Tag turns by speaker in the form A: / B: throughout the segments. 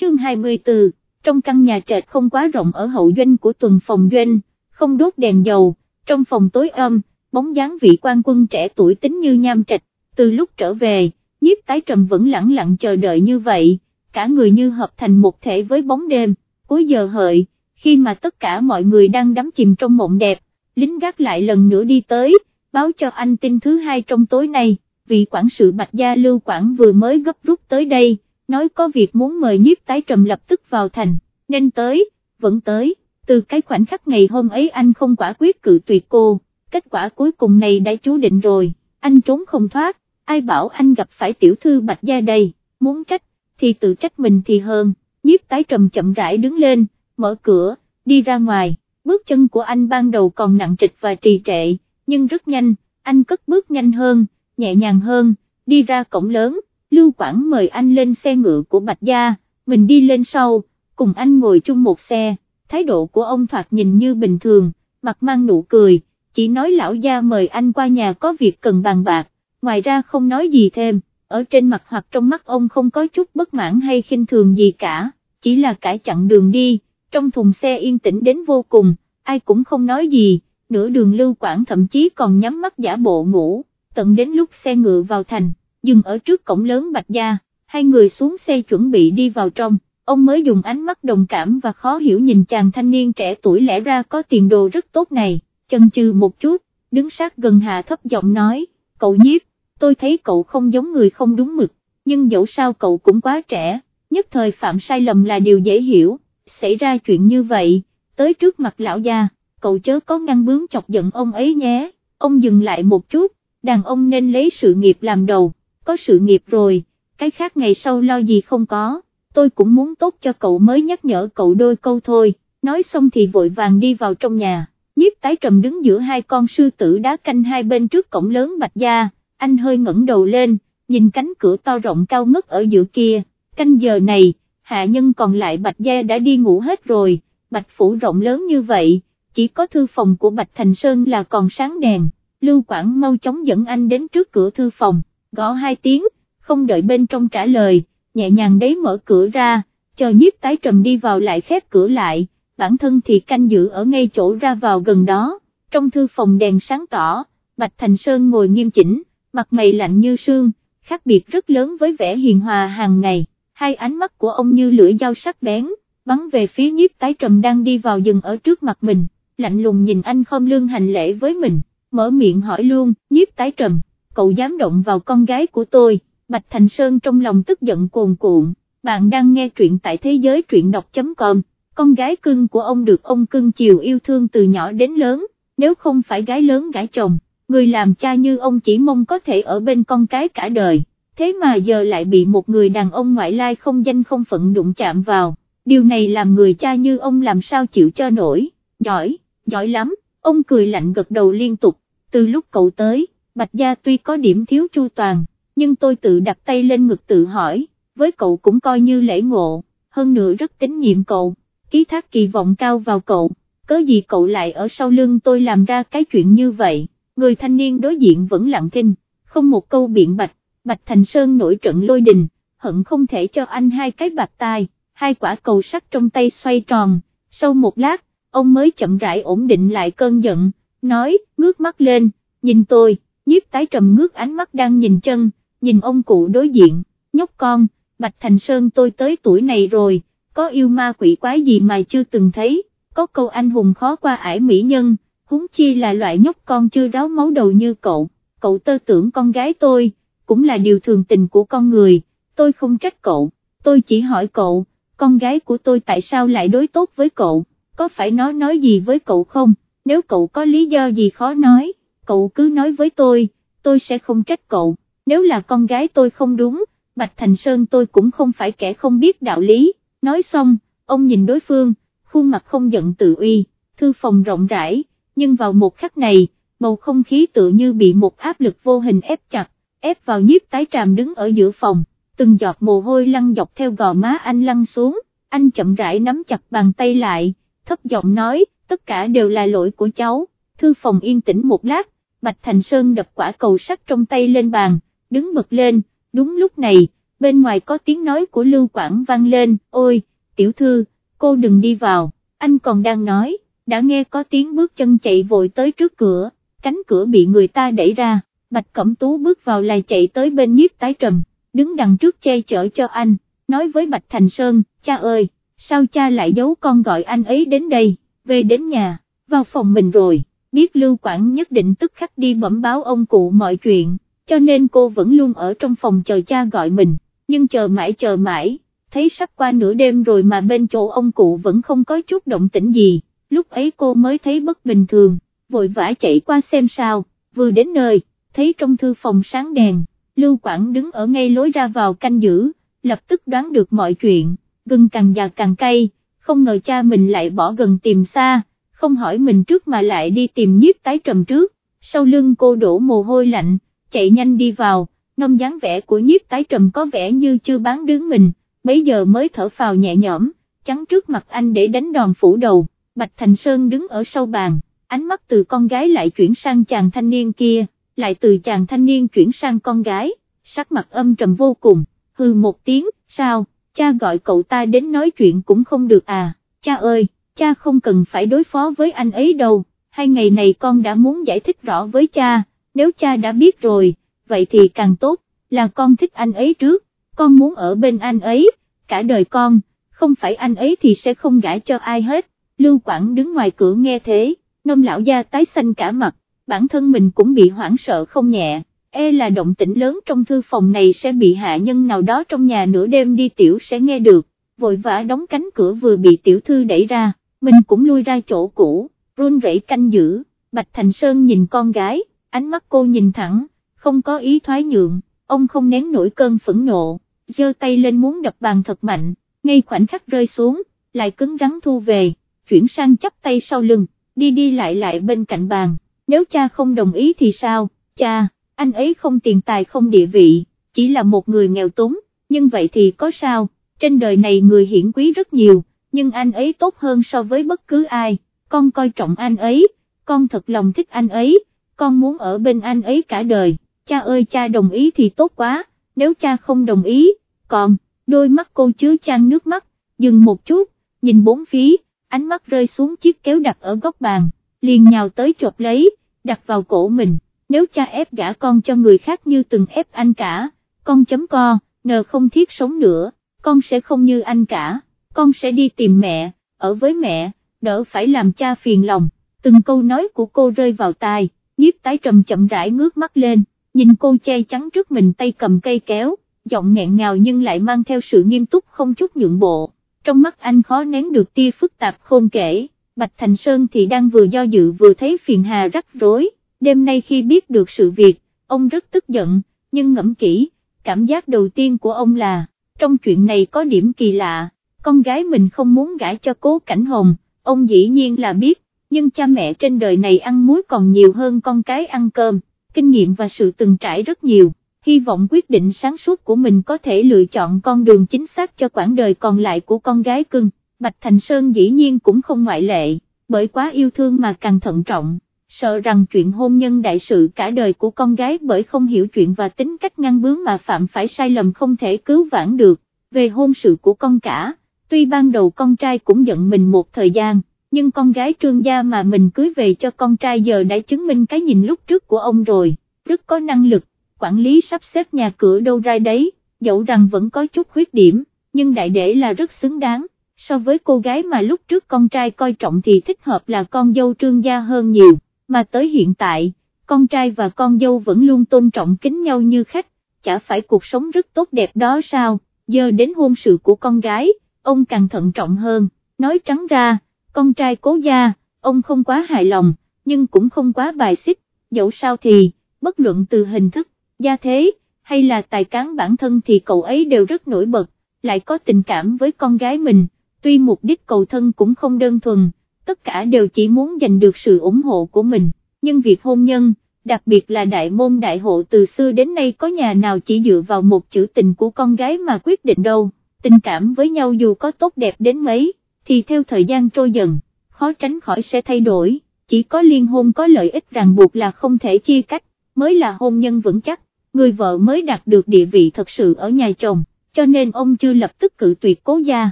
A: chương 24, trong căn nhà trệt không quá rộng ở hậu doanh của tuần phòng doanh, không đốt đèn dầu, trong phòng tối âm, bóng dáng vị quan quân trẻ tuổi tính như nham trạch, từ lúc trở về, nhiếp tái trầm vẫn lặng lặng chờ đợi như vậy, cả người như hợp thành một thể với bóng đêm, cuối giờ hợi, khi mà tất cả mọi người đang đắm chìm trong mộng đẹp, lính gác lại lần nữa đi tới, báo cho anh tin thứ hai trong tối nay, vị quản sự Bạch Gia Lưu Quảng vừa mới gấp rút tới đây, nói có việc muốn mời nhiếp tái trầm lập tức vào thành, nên tới, vẫn tới, từ cái khoảnh khắc ngày hôm ấy anh không quả quyết cự tuyệt cô, kết quả cuối cùng này đã chú định rồi, anh trốn không thoát, ai bảo anh gặp phải tiểu thư Bạch Gia đây, muốn trách, thì tự trách mình thì hơn, nhiếp tái trầm chậm rãi đứng lên, mở cửa, đi ra ngoài, bước chân của anh ban đầu còn nặng trịch và trì trệ, nhưng rất nhanh, anh cất bước nhanh hơn, nhẹ nhàng hơn, đi ra cổng lớn, Lưu Quảng mời anh lên xe ngựa của Bạch Gia, mình đi lên sau, cùng anh ngồi chung một xe, thái độ của ông thoạt nhìn như bình thường, mặt mang nụ cười, chỉ nói lão gia mời anh qua nhà có việc cần bàn bạc, ngoài ra không nói gì thêm, ở trên mặt hoặc trong mắt ông không có chút bất mãn hay khinh thường gì cả, chỉ là cải chặn đường đi, trong thùng xe yên tĩnh đến vô cùng, ai cũng không nói gì, nửa đường lưu quảng thậm chí còn nhắm mắt giả bộ ngủ, tận đến lúc xe ngựa vào thành, dừng ở trước cổng lớn Bạch Gia, hai người xuống xe chuẩn bị đi vào trong, ông mới dùng ánh mắt đồng cảm và khó hiểu nhìn chàng thanh niên trẻ tuổi lẽ ra có tiền đồ rất tốt này, chần chừ một chút, đứng sát gần hạ thấp giọng nói, cậu nhiếp, tôi thấy cậu không giống người không đúng mực, nhưng dẫu sao cậu cũng quá trẻ, nhất thời phạm sai lầm là điều dễ hiểu, xảy ra chuyện như vậy, tới trước mặt lão gia, cậu chớ có ngăn bướng chọc giận ông ấy nhé, ông dừng lại một chút, đàn ông nên lấy sự nghiệp làm đầu, có sự nghiệp rồi, cái khác ngày sau lo gì không có, tôi cũng muốn tốt cho cậu mới nhắc nhở cậu đôi câu thôi, nói xong thì vội vàng đi vào trong nhà, nhiếp tái trầm đứng giữa hai con sư tử đá canh hai bên trước cổng lớn bạch gia, anh hơi ngẩng đầu lên, nhìn cánh cửa to rộng cao ngất ở giữa kia, canh giờ này, hạ nhân còn lại bạch gia đã đi ngủ hết rồi, bạch phủ rộng lớn như vậy, chỉ có thư phòng của bạch thành sơn là còn sáng đèn, lưu quảng mau chóng dẫn anh đến trước cửa thư phòng, gõ hai tiếng, không đợi bên trong trả lời, nhẹ nhàng đấy mở cửa ra, chờ nhiếp tái trầm đi vào lại khép cửa lại, bản thân thì canh giữ ở ngay chỗ ra vào gần đó, trong thư phòng đèn sáng tỏ, Bạch Thành Sơn ngồi nghiêm chỉnh, mặt mày lạnh như sương, khác biệt rất lớn với vẻ hiền hòa hàng ngày, hai ánh mắt của ông như lưỡi dao sắc bén, bắn về phía nhiếp tái trầm đang đi vào dừng ở trước mặt mình, lạnh lùng nhìn anh không lương hành lễ với mình, mở miệng hỏi luôn, nhiếp tái trầm, cậu dám động vào con gái của tôi, Bạch Thành Sơn trong lòng tức giận cuồn cuộn, bạn đang nghe truyện tại thế giới truyện đọc.com, con gái cưng của ông được ông cưng chiều yêu thương từ nhỏ đến lớn, nếu không phải gái lớn gái chồng, người làm cha như ông chỉ mong có thể ở bên con cái cả đời, thế mà giờ lại bị một người đàn ông ngoại lai không danh không phận đụng chạm vào, điều này làm người cha như ông làm sao chịu cho nổi, giỏi, giỏi lắm, ông cười lạnh gật đầu liên tục, từ lúc cậu tới, Bạch Gia tuy có điểm thiếu chu toàn, nhưng tôi tự đặt tay lên ngực tự hỏi, với cậu cũng coi như lễ ngộ, hơn nữa rất tín nhiệm cậu, ký thác kỳ vọng cao vào cậu, cớ gì cậu lại ở sau lưng tôi làm ra cái chuyện như vậy, người thanh niên đối diện vẫn lặng thinh, không một câu biện bạch, Bạch Thành Sơn nổi trận lôi đình, hận không thể cho anh hai cái bạc tai, hai quả cầu sắt trong tay xoay tròn, sau một lát, ông mới chậm rãi ổn định lại cơn giận, nói, ngước mắt lên, nhìn tôi, nhiếp tái trầm ngước ánh mắt đang nhìn chân, nhìn ông cụ đối diện, nhóc con, Bạch Thành Sơn tôi tới tuổi này rồi, có yêu ma quỷ quái gì mà chưa từng thấy, có câu anh hùng khó qua ải mỹ nhân, huống chi là loại nhóc con chưa ráo máu đầu như cậu, cậu tơ tưởng con gái tôi, cũng là điều thường tình của con người, tôi không trách cậu, tôi chỉ hỏi cậu, con gái của tôi tại sao lại đối tốt với cậu, có phải nó nói gì với cậu không, nếu cậu có lý do gì khó nói, cậu cứ nói với tôi, tôi sẽ không trách cậu. Nếu là con gái tôi không đúng, Bạch Thành Sơn tôi cũng không phải kẻ không biết đạo lý, nói xong, ông nhìn đối phương, khuôn mặt không giận tự uy, thư phòng rộng rãi, nhưng vào một khắc này, bầu không khí tự như bị một áp lực vô hình ép chặt, ép vào nhiếp tái tràm đứng ở giữa phòng, từng giọt mồ hôi lăn dọc theo gò má anh lăn xuống, anh chậm rãi nắm chặt bàn tay lại, thấp giọng nói, tất cả đều là lỗi của cháu, thư phòng yên tĩnh một lát, Bạch Thành Sơn đập quả cầu sắt trong tay lên bàn, đứng bật lên, đúng lúc này, bên ngoài có tiếng nói của Lưu Quảng vang lên, ôi, tiểu thư, cô đừng đi vào, anh còn đang nói, đã nghe có tiếng bước chân chạy vội tới trước cửa, cánh cửa bị người ta đẩy ra, Bạch Cẩm Tú bước vào lại chạy tới bên nhiếp tái trầm, đứng đằng trước che chở cho anh, nói với Bạch Thành Sơn, cha ơi, sao cha lại giấu con gọi anh ấy đến đây, về đến nhà, vào phòng mình rồi, biết Lưu Quảng nhất định tức khắc đi bẩm báo ông cụ mọi chuyện, cho nên cô vẫn luôn ở trong phòng chờ cha gọi mình, nhưng chờ mãi chờ mãi, thấy sắp qua nửa đêm rồi mà bên chỗ ông cụ vẫn không có chút động tĩnh gì, lúc ấy cô mới thấy bất bình thường, vội vã chạy qua xem sao, vừa đến nơi, thấy trong thư phòng sáng đèn, Lưu Quảng đứng ở ngay lối ra vào canh giữ, lập tức đoán được mọi chuyện, gừng càng già càng cay, không ngờ cha mình lại bỏ gần tìm xa, không hỏi mình trước mà lại đi tìm nhiếp tái trầm trước, sau lưng cô đổ mồ hôi lạnh, chạy nhanh đi vào, nông dáng vẻ của nhiếp tái trầm có vẻ như chưa bán đứng mình, bấy giờ mới thở phào nhẹ nhõm, chắn trước mặt anh để đánh đòn phủ đầu, Bạch Thành Sơn đứng ở sau bàn, ánh mắt từ con gái lại chuyển sang chàng thanh niên kia, lại từ chàng thanh niên chuyển sang con gái, sắc mặt âm trầm vô cùng, hư một tiếng, sao, cha gọi cậu ta đến nói chuyện cũng không được à, cha ơi, cha không cần phải đối phó với anh ấy đâu, hai ngày này con đã muốn giải thích rõ với cha, nếu cha đã biết rồi, vậy thì càng tốt, là con thích anh ấy trước, con muốn ở bên anh ấy, cả đời con, không phải anh ấy thì sẽ không gãi cho ai hết, Lưu Quảng đứng ngoài cửa nghe thế, nông lão gia tái xanh cả mặt, bản thân mình cũng bị hoảng sợ không nhẹ, e là động tĩnh lớn trong thư phòng này sẽ bị hạ nhân nào đó trong nhà nửa đêm đi tiểu sẽ nghe được, vội vã đóng cánh cửa vừa bị tiểu thư đẩy ra, mình cũng lui ra chỗ cũ, run rẩy canh giữ, Bạch Thành Sơn nhìn con gái, ánh mắt cô nhìn thẳng, không có ý thoái nhượng, ông không nén nổi cơn phẫn nộ, giơ tay lên muốn đập bàn thật mạnh, ngay khoảnh khắc rơi xuống, lại cứng rắn thu về, chuyển sang chắp tay sau lưng, đi đi lại lại bên cạnh bàn, nếu cha không đồng ý thì sao, cha, anh ấy không tiền tài không địa vị, chỉ là một người nghèo túng, nhưng vậy thì có sao, trên đời này người hiển quý rất nhiều, nhưng anh ấy tốt hơn so với bất cứ ai, con coi trọng anh ấy, con thật lòng thích anh ấy, con muốn ở bên anh ấy cả đời, cha ơi cha đồng ý thì tốt quá, nếu cha không đồng ý, còn, đôi mắt cô chứa chan nước mắt, dừng một chút, nhìn bốn phía, ánh mắt rơi xuống chiếc kéo đặt ở góc bàn, liền nhào tới chộp lấy, đặt vào cổ mình, nếu cha ép gả con cho người khác như từng ép anh cả, con chấm co, nờ không thiết sống nữa, con sẽ không như anh cả, con sẽ đi tìm mẹ, ở với mẹ, đỡ phải làm cha phiền lòng, từng câu nói của cô rơi vào tai, nhiếp tái trầm chậm rãi ngước mắt lên, nhìn cô che chắn trước mình tay cầm cây kéo, giọng nghẹn ngào nhưng lại mang theo sự nghiêm túc không chút nhượng bộ, trong mắt anh khó nén được tia phức tạp khôn kể, Bạch Thành Sơn thì đang vừa do dự vừa thấy phiền hà rắc rối, đêm nay khi biết được sự việc, ông rất tức giận, nhưng ngẫm kỹ, cảm giác đầu tiên của ông là, trong chuyện này có điểm kỳ lạ, con gái mình không muốn gãi cho cố cảnh hồng, ông dĩ nhiên là biết, nhưng cha mẹ trên đời này ăn muối còn nhiều hơn con cái ăn cơm, kinh nghiệm và sự từng trải rất nhiều, hy vọng quyết định sáng suốt của mình có thể lựa chọn con đường chính xác cho quãng đời còn lại của con gái cưng, Bạch Thành Sơn dĩ nhiên cũng không ngoại lệ, bởi quá yêu thương mà càng thận trọng sợ rằng chuyện hôn nhân đại sự cả đời của con gái bởi không hiểu chuyện và tính cách ngăn bướng mà phạm phải sai lầm không thể cứu vãn được, về hôn sự của con cả, tuy ban đầu con trai cũng giận mình một thời gian, nhưng con gái trương gia mà mình cưới về cho con trai giờ đã chứng minh cái nhìn lúc trước của ông rồi, rất có năng lực, quản lý sắp xếp nhà cửa đâu ra đấy, dẫu rằng vẫn có chút khuyết điểm, nhưng đại để là rất xứng đáng. So với cô gái mà lúc trước con trai coi trọng thì thích hợp là con dâu trương gia hơn nhiều mà tới hiện tại, con trai và con dâu vẫn luôn tôn trọng kính nhau như khách, chả phải cuộc sống rất tốt đẹp đó sao, giờ đến hôn sự của con gái, ông càng thận trọng hơn, nói trắng ra, con trai cố gia, ông không quá hài lòng, nhưng cũng không quá bài xích, dẫu sao thì, bất luận từ hình thức, gia thế, hay là tài cán bản thân thì cậu ấy đều rất nổi bật, lại có tình cảm với con gái mình, tuy mục đích cầu thân cũng không đơn thuần tất cả đều chỉ muốn giành được sự ủng hộ của mình, nhưng việc hôn nhân, đặc biệt là đại môn đại hộ từ xưa đến nay có nhà nào chỉ dựa vào một chữ tình của con gái mà quyết định đâu, tình cảm với nhau dù có tốt đẹp đến mấy, thì theo thời gian trôi dần, khó tránh khỏi sẽ thay đổi, chỉ có liên hôn có lợi ích ràng buộc là không thể chia cách, mới là hôn nhân vững chắc, người vợ mới đạt được địa vị thật sự ở nhà chồng, cho nên ông chưa lập tức cự tuyệt cố gia,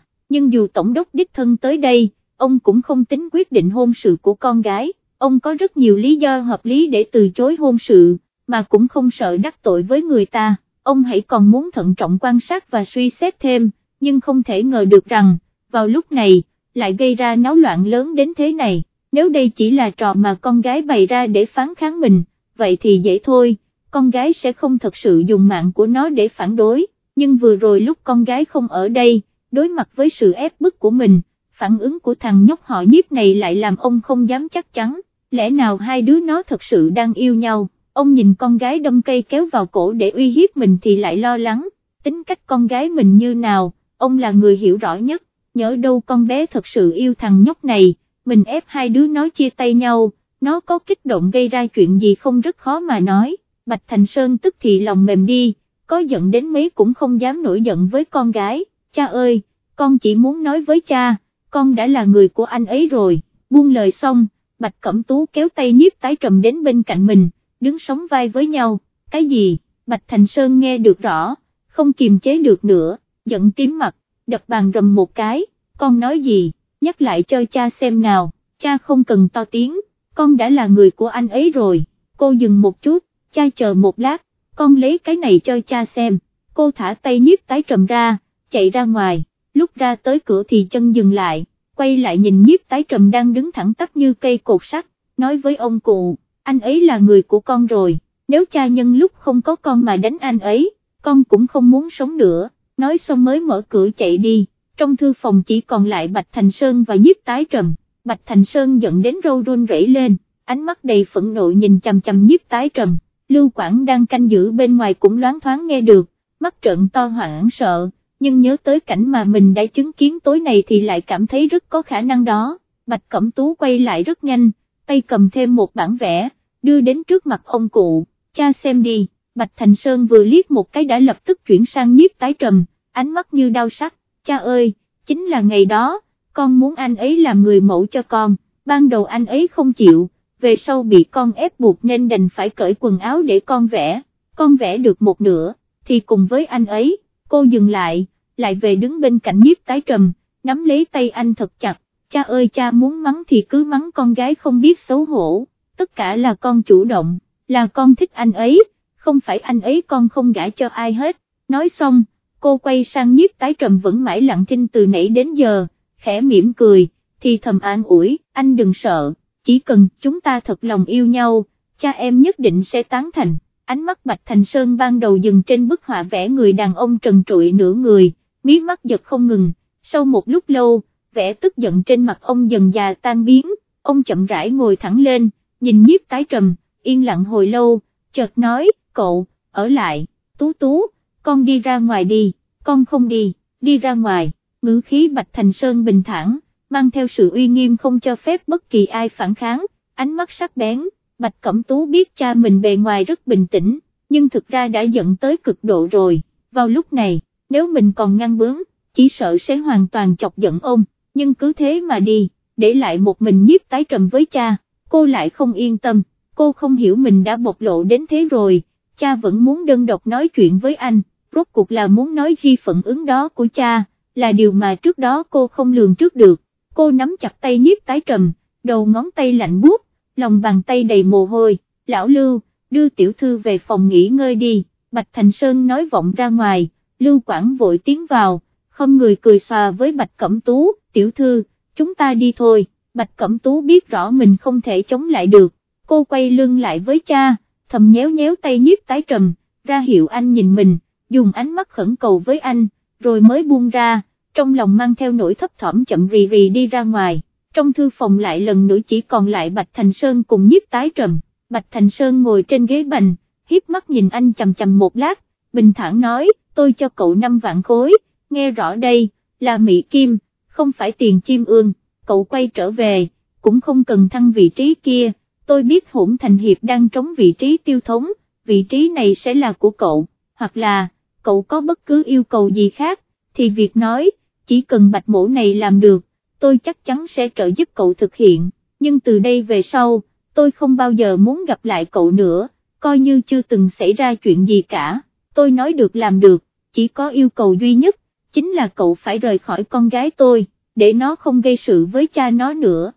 A: nhưng dù tổng đốc đích thân tới đây, ông cũng không tính quyết định hôn sự của con gái, ông có rất nhiều lý do hợp lý để từ chối hôn sự, mà cũng không sợ đắc tội với người ta, ông hãy còn muốn thận trọng quan sát và suy xét thêm, nhưng không thể ngờ được rằng, vào lúc này, lại gây ra náo loạn lớn đến thế này, nếu đây chỉ là trò mà con gái bày ra để phán kháng mình, vậy thì dễ thôi, con gái sẽ không thật sự dùng mạng của nó để phản đối, nhưng vừa rồi lúc con gái không ở đây, đối mặt với sự ép bức của mình, phản ứng của thằng nhóc họ nhiếp này lại làm ông không dám chắc chắn, lẽ nào hai đứa nó thật sự đang yêu nhau, ông nhìn con gái đâm cây kéo vào cổ để uy hiếp mình thì lại lo lắng, tính cách con gái mình như nào, ông là người hiểu rõ nhất, nhớ đâu con bé thật sự yêu thằng nhóc này, mình ép hai đứa nói chia tay nhau, nó có kích động gây ra chuyện gì không rất khó mà nói, Bạch Thành Sơn tức thì lòng mềm đi, có giận đến mấy cũng không dám nổi giận với con gái, cha ơi, con chỉ muốn nói với cha, con đã là người của anh ấy rồi, buông lời xong, Bạch Cẩm Tú kéo tay nhiếp tái trầm đến bên cạnh mình, đứng sóng vai với nhau, cái gì, Bạch Thành Sơn nghe được rõ, không kiềm chế được nữa, giận tím mặt, đập bàn rầm một cái, con nói gì, nhắc lại cho cha xem nào, cha không cần to tiếng, con đã là người của anh ấy rồi, cô dừng một chút, cha chờ một lát, con lấy cái này cho cha xem, cô thả tay nhiếp tái trầm ra, chạy ra ngoài, lúc ra tới cửa thì chân dừng lại, quay lại nhìn nhiếp tái trầm đang đứng thẳng tắp như cây cột sắt, nói với ông cụ, anh ấy là người của con rồi, nếu cha nhân lúc không có con mà đánh anh ấy, con cũng không muốn sống nữa, nói xong mới mở cửa chạy đi, trong thư phòng chỉ còn lại Bạch Thành Sơn và nhiếp tái trầm, Bạch Thành Sơn giận đến râu run rẩy lên, ánh mắt đầy phẫn nộ nhìn chằm chằm nhiếp tái trầm, Lưu Quảng đang canh giữ bên ngoài cũng loáng thoáng nghe được, mắt trợn to hoảng sợ, nhưng nhớ tới cảnh mà mình đã chứng kiến tối này thì lại cảm thấy rất có khả năng đó, Bạch Cẩm Tú quay lại rất nhanh, tay cầm thêm một bản vẽ, đưa đến trước mặt ông cụ, cha xem đi, Bạch Thành Sơn vừa liếc một cái đã lập tức chuyển sang nhiếp tái trầm, ánh mắt như đau sắc, cha ơi, chính là ngày đó, con muốn anh ấy làm người mẫu cho con, ban đầu anh ấy không chịu, về sau bị con ép buộc nên đành phải cởi quần áo để con vẽ, con vẽ được một nửa, thì cùng với anh ấy, cô dừng lại, lại về đứng bên cạnh nhiếp tái trầm, nắm lấy tay anh thật chặt, cha ơi cha muốn mắng thì cứ mắng con gái không biết xấu hổ, tất cả là con chủ động, là con thích anh ấy, không phải anh ấy con không gả cho ai hết, nói xong, cô quay sang nhiếp tái trầm vẫn mãi lặng thinh từ nãy đến giờ, khẽ mỉm cười, thì thầm an ủi, anh đừng sợ, chỉ cần chúng ta thật lòng yêu nhau, cha em nhất định sẽ tán thành, ánh mắt Bạch Thành Sơn ban đầu dừng trên bức họa vẽ người đàn ông trần trụi nửa người, mí mắt giật không ngừng, sau một lúc lâu, vẻ tức giận trên mặt ông dần già tan biến, ông chậm rãi ngồi thẳng lên, nhìn nhiếp tái trầm, yên lặng hồi lâu, chợt nói, cậu, ở lại, tú tú, con đi ra ngoài đi, con không đi, đi ra ngoài, ngữ khí Bạch Thành Sơn bình thản, mang theo sự uy nghiêm không cho phép bất kỳ ai phản kháng, ánh mắt sắc bén, Bạch Cẩm Tú biết cha mình bề ngoài rất bình tĩnh, nhưng thực ra đã giận tới cực độ rồi, vào lúc này, nếu mình còn ngăn bướng, chỉ sợ sẽ hoàn toàn chọc giận ông, nhưng cứ thế mà đi, để lại một mình nhiếp tái trầm với cha, cô lại không yên tâm, cô không hiểu mình đã bộc lộ đến thế rồi, cha vẫn muốn đơn độc nói chuyện với anh, rốt cuộc là muốn nói ghi phận ứng đó của cha, là điều mà trước đó cô không lường trước được, cô nắm chặt tay nhiếp tái trầm, đầu ngón tay lạnh buốt, lòng bàn tay đầy mồ hôi, lão lưu, đưa tiểu thư về phòng nghỉ ngơi đi, Bạch Thành Sơn nói vọng ra ngoài, Lưu Quảng vội tiến vào, không người cười xòa với Bạch Cẩm Tú, tiểu thư, chúng ta đi thôi, Bạch Cẩm Tú biết rõ mình không thể chống lại được, cô quay lưng lại với cha, thầm nhéo nhéo tay nhiếp tái trầm, ra hiệu anh nhìn mình, dùng ánh mắt khẩn cầu với anh, rồi mới buông ra, trong lòng mang theo nỗi thấp thỏm chậm rì rì đi ra ngoài, trong thư phòng lại lần nữa chỉ còn lại Bạch Thành Sơn cùng nhiếp tái trầm, Bạch Thành Sơn ngồi trên ghế bành, hiếp mắt nhìn anh chầm chầm một lát, bình thản nói, tôi cho cậu 5 vạn khối, nghe rõ đây, là Mỹ Kim, không phải tiền chim ương, cậu quay trở về, cũng không cần thăng vị trí kia, tôi biết hỗn thành hiệp đang trống vị trí tiêu thống, vị trí này sẽ là của cậu, hoặc là, cậu có bất cứ yêu cầu gì khác, thì việc nói, chỉ cần bạch mổ này làm được, tôi chắc chắn sẽ trợ giúp cậu thực hiện, nhưng từ đây về sau, tôi không bao giờ muốn gặp lại cậu nữa, coi như chưa từng xảy ra chuyện gì cả, tôi nói được làm được, chỉ có yêu cầu duy nhất, chính là cậu phải rời khỏi con gái tôi, để nó không gây sự với cha nó nữa.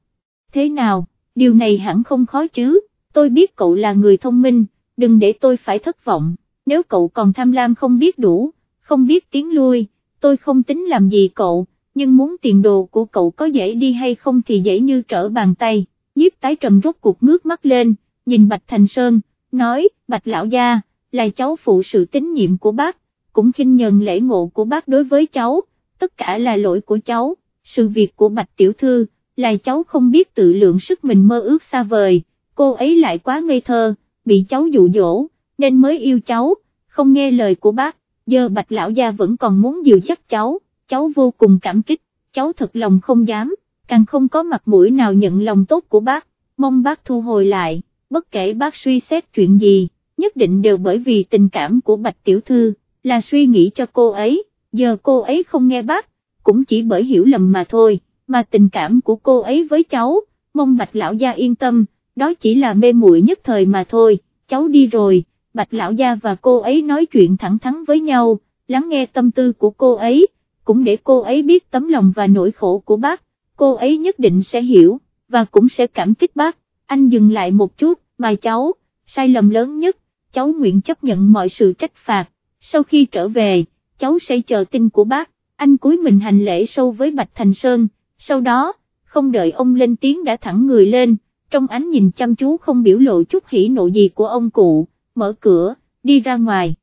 A: Thế nào, điều này hẳn không khó chứ, tôi biết cậu là người thông minh, đừng để tôi phải thất vọng, nếu cậu còn tham lam không biết đủ, không biết tiến lui, tôi không tính làm gì cậu, nhưng muốn tiền đồ của cậu có dễ đi hay không thì dễ như trở bàn tay, nhiếp tái trầm rốt cuộc ngước mắt lên, nhìn Bạch Thành Sơn, nói, Bạch Lão Gia, là cháu phụ sự tín nhiệm của bác, cũng khinh nhận lễ ngộ của bác đối với cháu, tất cả là lỗi của cháu, sự việc của Bạch Tiểu Thư, là cháu không biết tự lượng sức mình mơ ước xa vời, cô ấy lại quá ngây thơ, bị cháu dụ dỗ, nên mới yêu cháu, không nghe lời của bác, giờ Bạch Lão Gia vẫn còn muốn dìu dắt cháu, cháu vô cùng cảm kích, cháu thật lòng không dám, càng không có mặt mũi nào nhận lòng tốt của bác, mong bác thu hồi lại, bất kể bác suy xét chuyện gì, nhất định đều bởi vì tình cảm của Bạch Tiểu Thư, là suy nghĩ cho cô ấy, giờ cô ấy không nghe bác, cũng chỉ bởi hiểu lầm mà thôi, mà tình cảm của cô ấy với cháu, mong Bạch Lão Gia yên tâm, đó chỉ là mê muội nhất thời mà thôi, cháu đi rồi, Bạch Lão Gia và cô ấy nói chuyện thẳng thắn với nhau, lắng nghe tâm tư của cô ấy, cũng để cô ấy biết tấm lòng và nỗi khổ của bác, cô ấy nhất định sẽ hiểu, và cũng sẽ cảm kích bác, anh dừng lại một chút, mà cháu, sai lầm lớn nhất, cháu nguyện chấp nhận mọi sự trách phạt, sau khi trở về, cháu sẽ chờ tin của bác, anh cúi mình hành lễ sâu với Bạch Thành Sơn, sau đó, không đợi ông lên tiếng đã thẳng người lên, trong ánh nhìn chăm chú không biểu lộ chút hỉ nộ gì của ông cụ, mở cửa, đi ra ngoài.